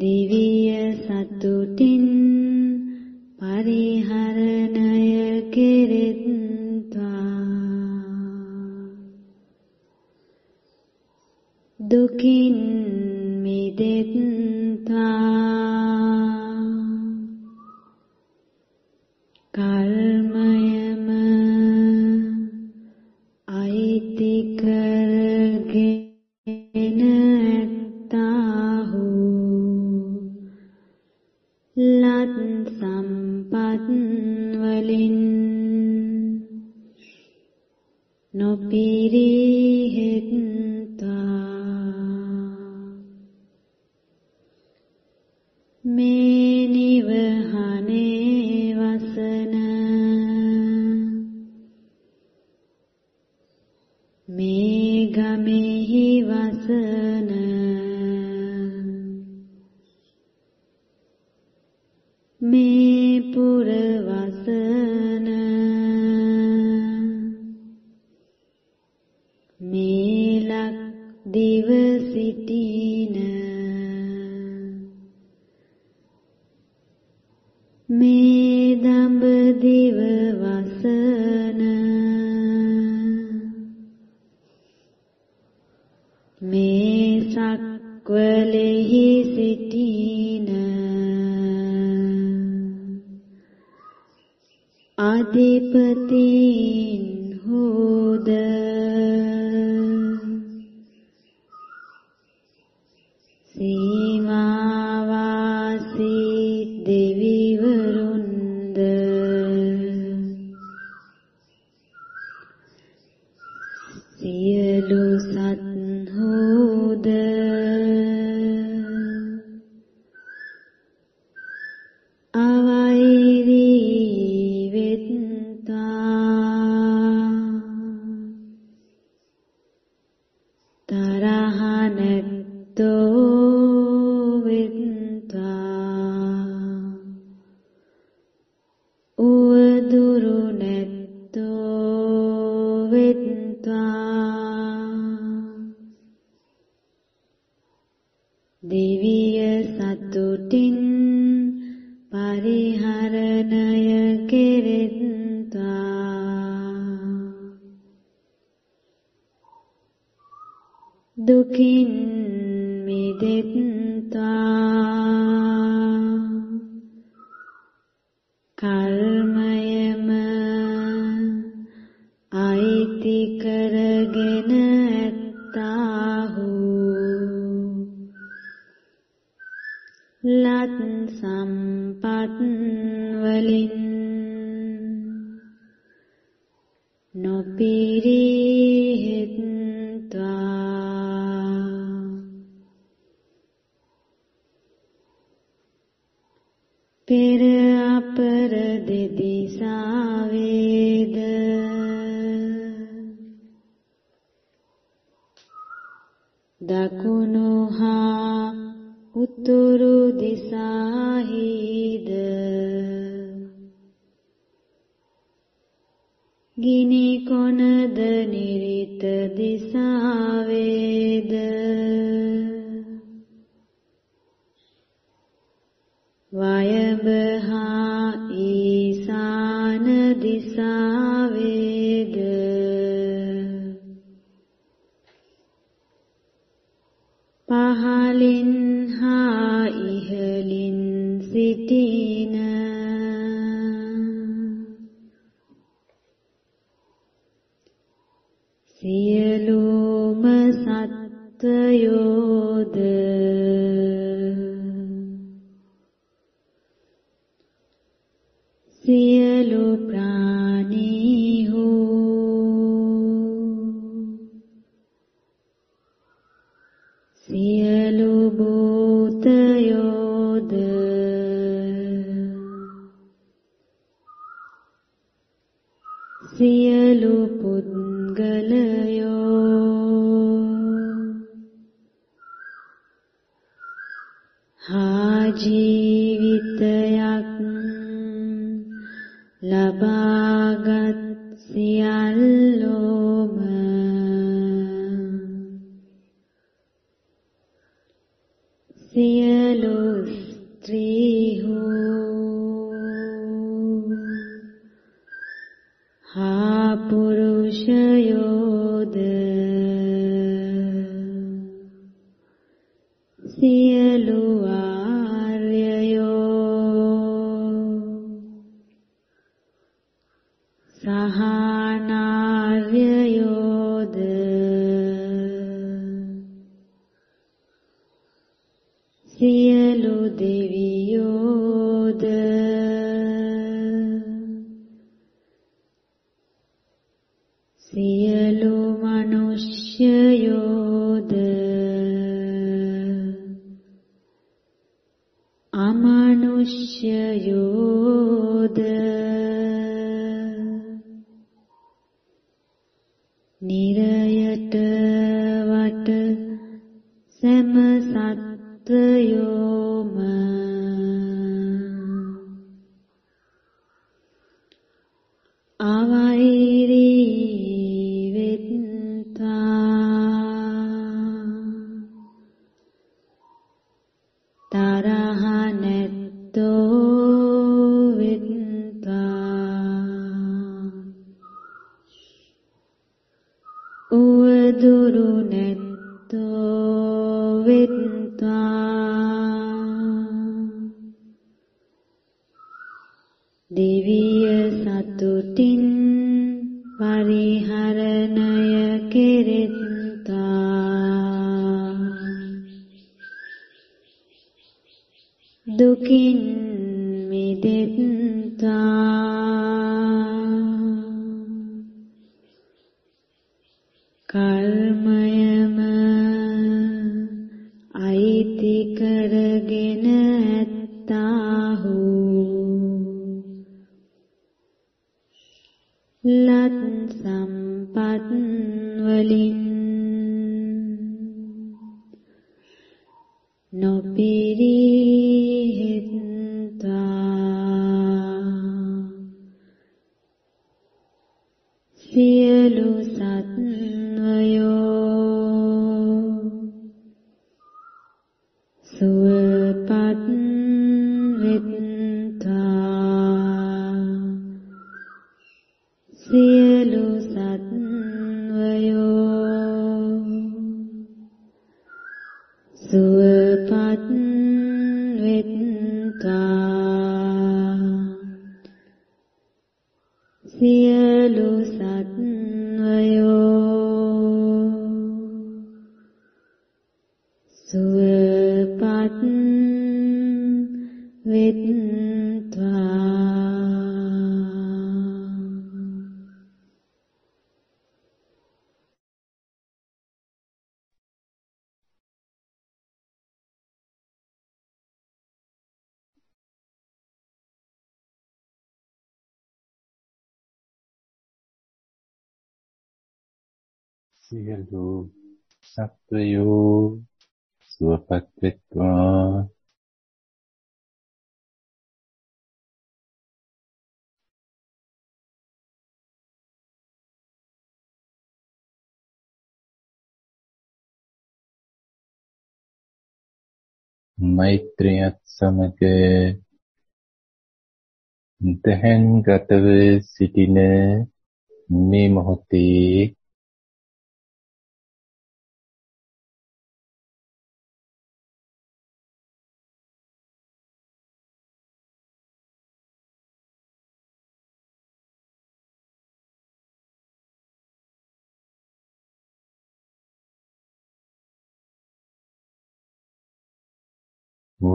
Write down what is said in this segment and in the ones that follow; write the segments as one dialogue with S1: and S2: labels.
S1: divina. वे සියලු
S2: සත්වයෝ සුවපත් වෙත්වා. මෛත්‍රියත් සමග දැහැන්ගතව සිටින මේ මොහොතේ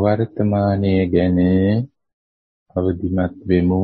S2: වර්තමානයේ ගැන අවදිමත් වෙමු.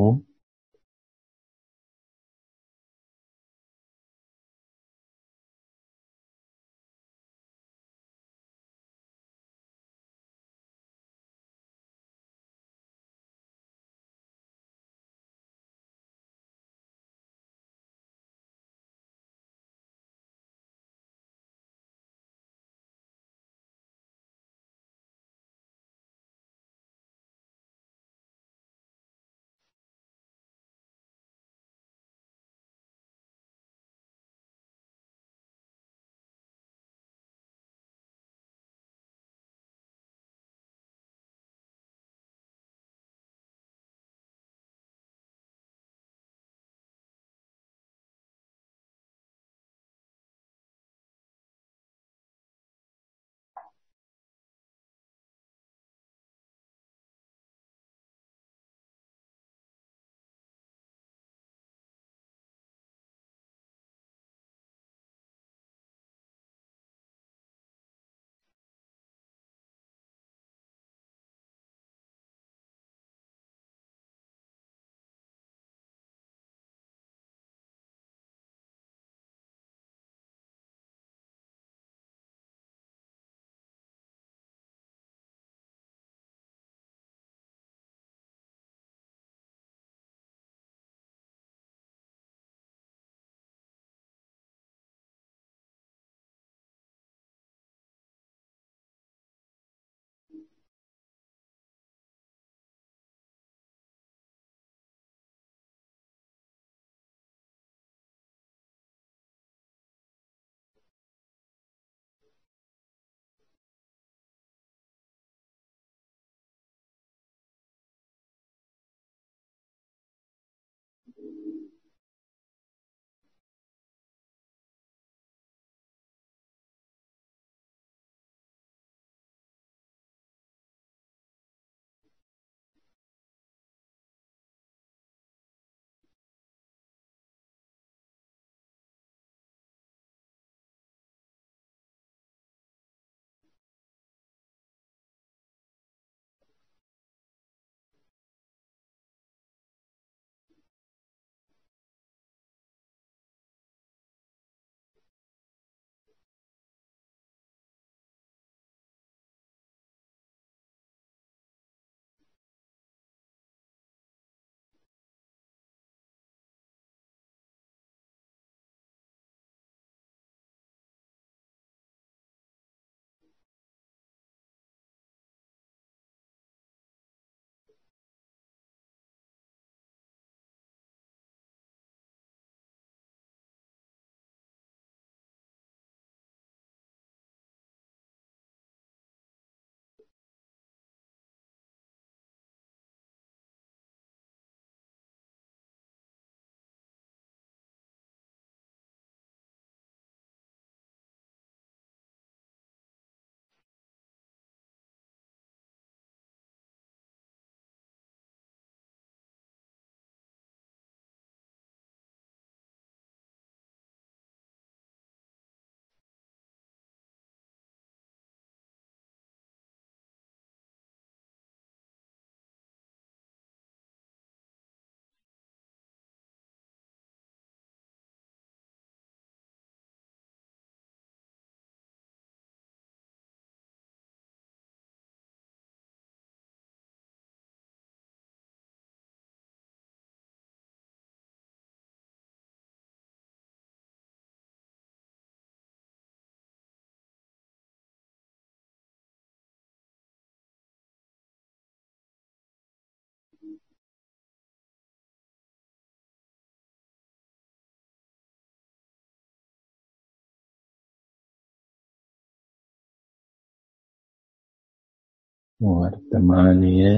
S2: වර්තමානීය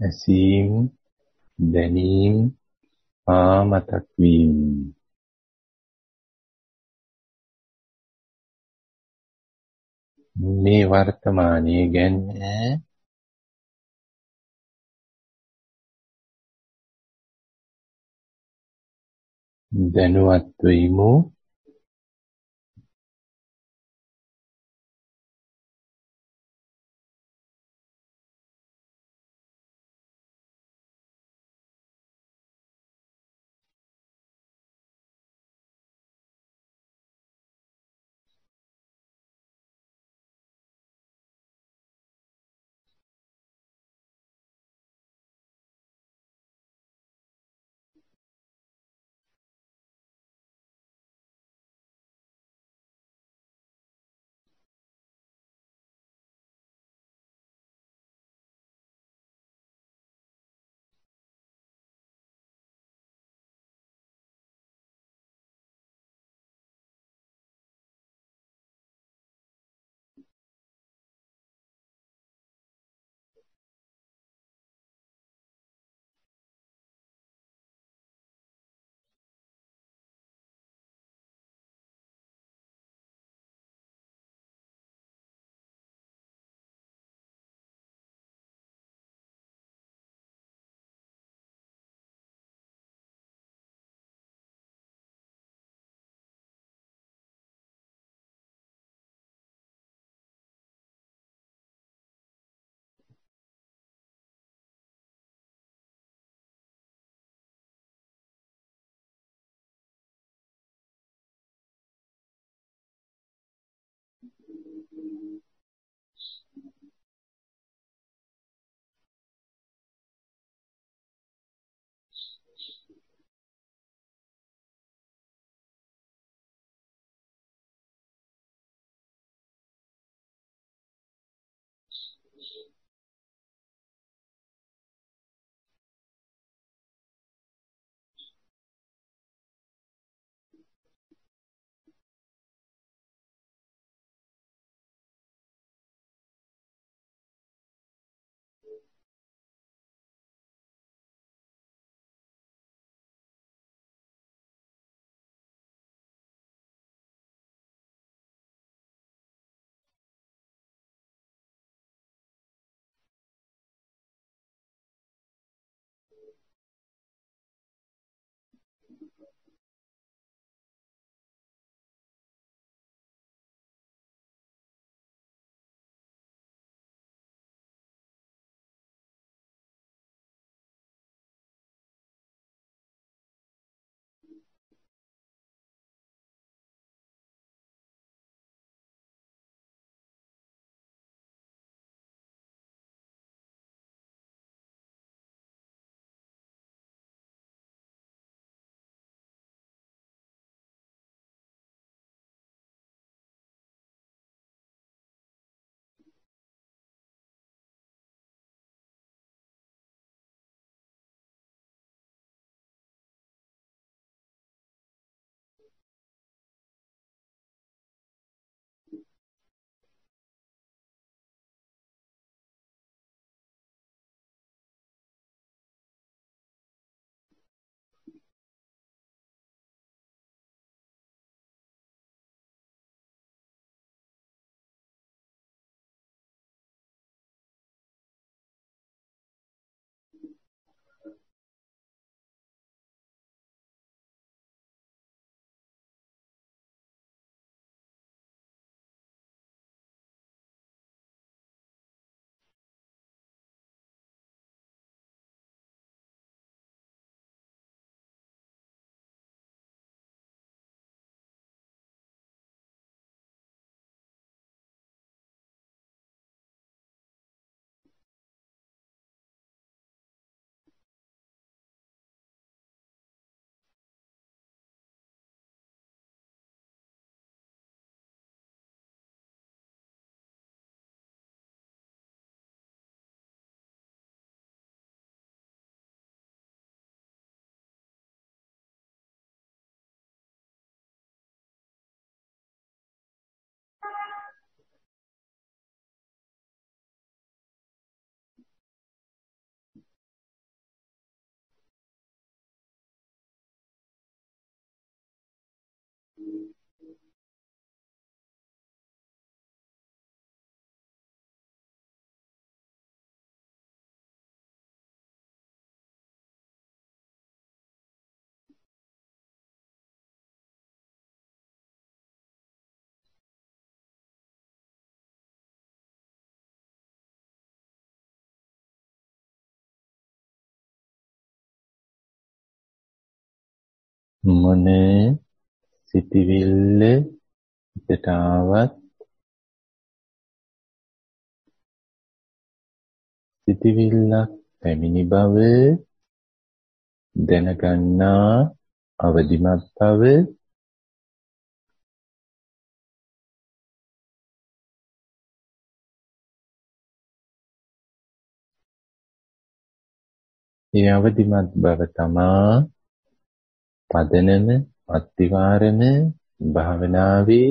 S2: ඇසීම් දැනීම් ආ මතක් වීම. මේ වර්තමානයේ ගැන දැනුවත් වෙයිමු මොන සිටිවිල්ල හිතට ආවත් සිටිවිල්ලක් පැමිණි බව දැනගන්නා අවදිමත් බව ඒ අවදිමත් බව තමා පදනම අත්විවරණ භාවනාවේ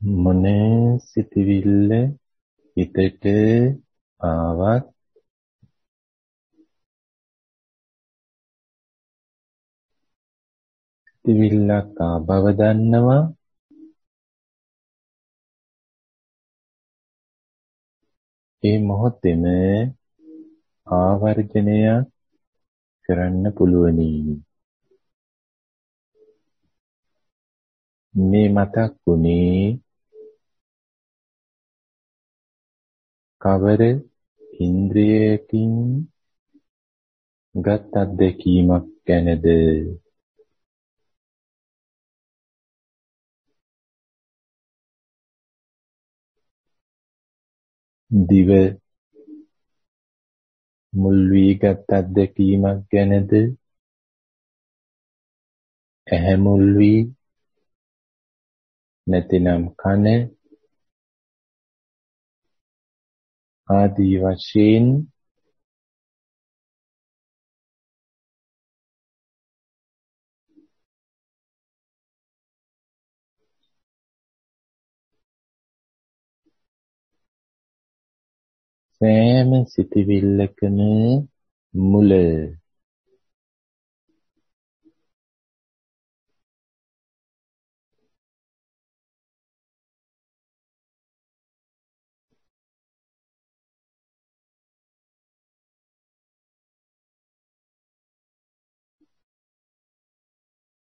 S2: මොන සිතවිල්ල හිතට ආවත්? සිතවිල්ලක් ආ බව දන්නවා. ඒ මොහොතේම ආවර්ජනය කරන්න පුළුවනි. මේ මතක් වුණේ කවර ඉන්ද්‍රියකින් ගත් අත්දැකීමක් ගැනද? දිව මුල් වී ගත් අත්දැකීමක් ගැනද? ඇහැ මුල් වී නැතිනම් කන ආදී වශයෙන් සෑම සිටිවිල්ලකම මුල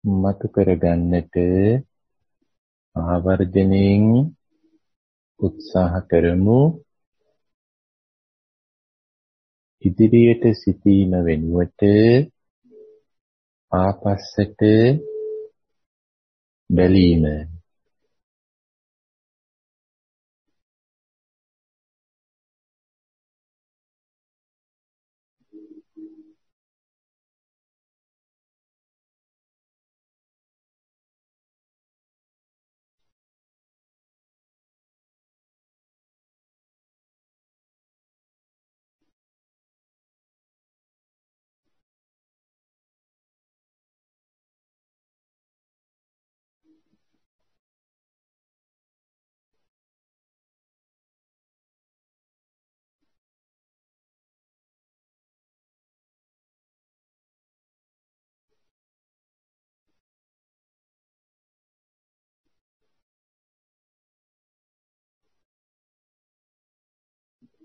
S2: මතු කරගන්නට ආවර්ජණයෙන් උත්සාහ කරමු. ඉදිරියට සිටීම වෙනුවට ආපස්සට බැලීම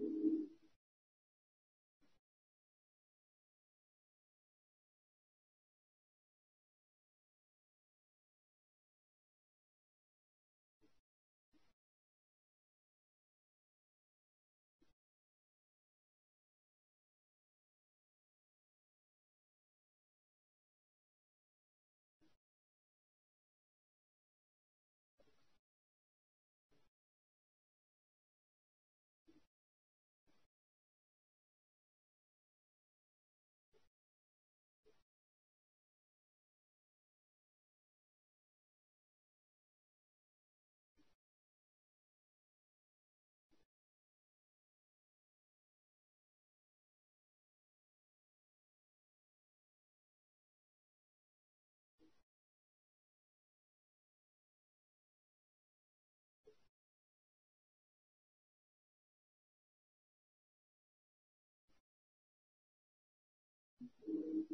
S2: うん。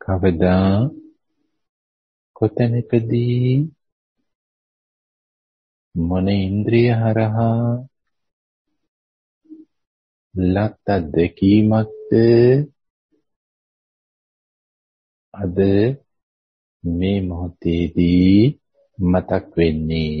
S2: කවදා කොතැනකදී මොන ඉන්ද්‍රිය හරහා ලත් අත්දැකීමක්ද අද මේ මොහොතේදී මතක් වෙන්නේ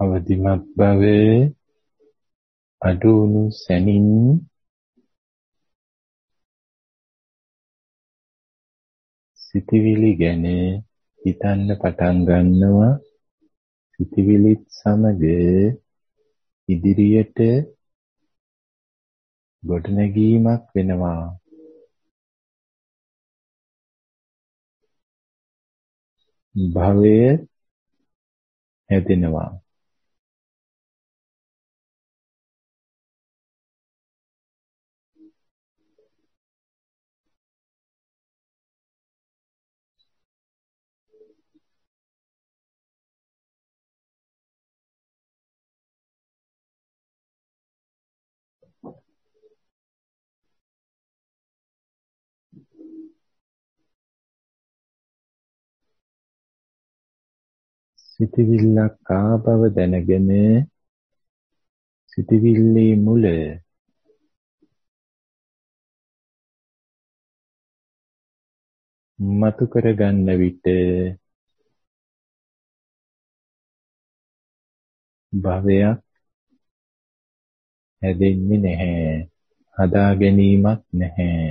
S2: අවදිමත් භවයේ අඩුණු සැනින් සිතවිලි ගැන හිතන්න පටන් ගන්නවා. සිතවිලිත් සමග ඉදිරියට ගොඩනැගීමක් වෙනවා. භවය හැදෙනවා. සිතවිල්ලක් ආ බව දැනගෙන සිතවිල්ලේ මුල මතු කරගන්න විට භවයක් හැදෙන්නේ නැහැ. හදා ගැනීමක් නැහැ.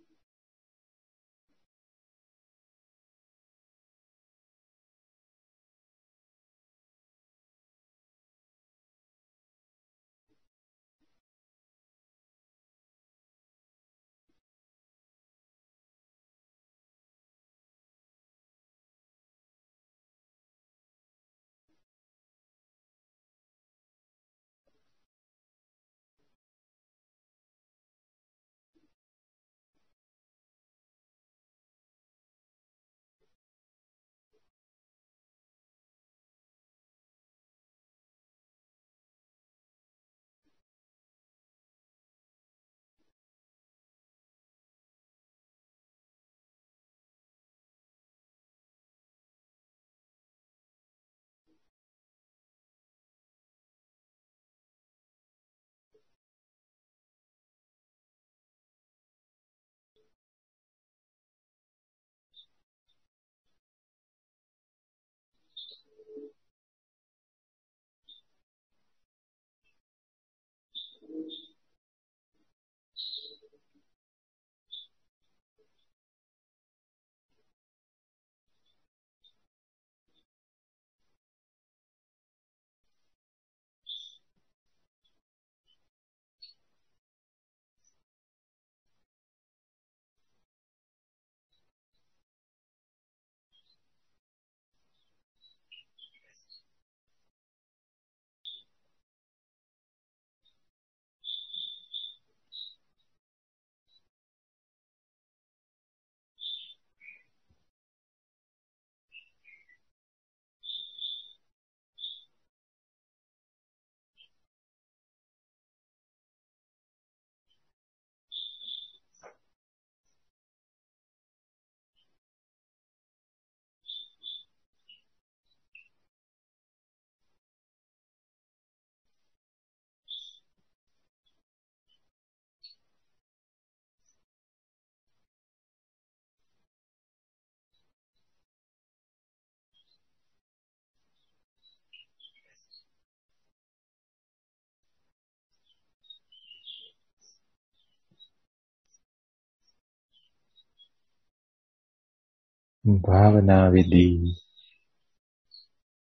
S2: භාවනාවේදී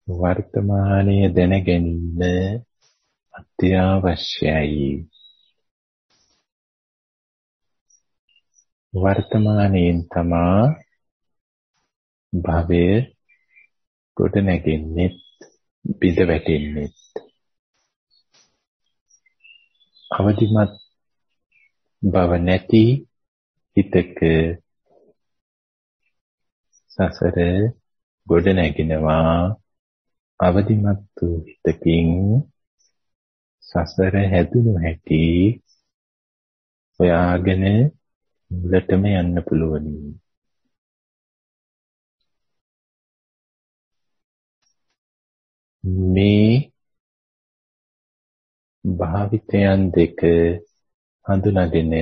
S2: වර්තමානයේ දැන ගැනීම අත්‍යවශ්‍යයි. වර්තමානයෙන් තමා භවය කොට නැගෙන්නේ බිඳ වැටෙන්නේ අවදිමත් බව නැති හිතක සසර ගොඩ නැගෙනවා අවදිමත් වූ හිතකින් සසර හැදුණු හැටි හොයාගෙන මුලටම යන්න පුළුවනි. මේ භාවිතයන් දෙක හඳුනාගෙන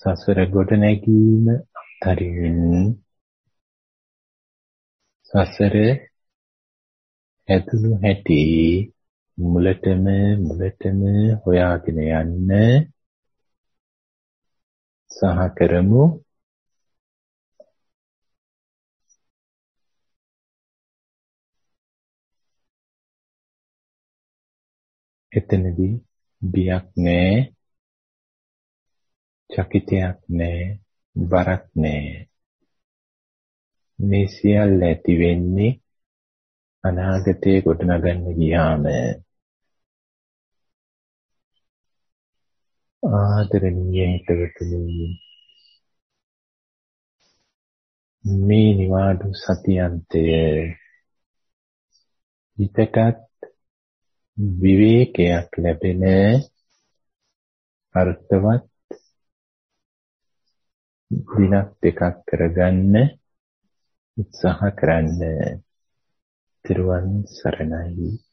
S2: සසර ගොඩ නැගීම අතරින් සසර ඇතුළු හැටි මුලටම මුලටම හොයාගෙන යන්න සහ කරමු. එතනදී බියක් නෑ. චකිතයක් නෑ. බරක් නෑ මේ සියල්ල ඇති වෙන්නේ අනාගතයේ ගොඩනගන්න ගියාම. ආදරණීය හිතවතුනි මේ නිවාඩු සතියන්තය හිතටත් විවේකයක් ලැබෙන අර්ථවත් දිනක් දෙකක් කරගන්න උත්සාහ කරන්න. ත්‍රිවන් සරණයි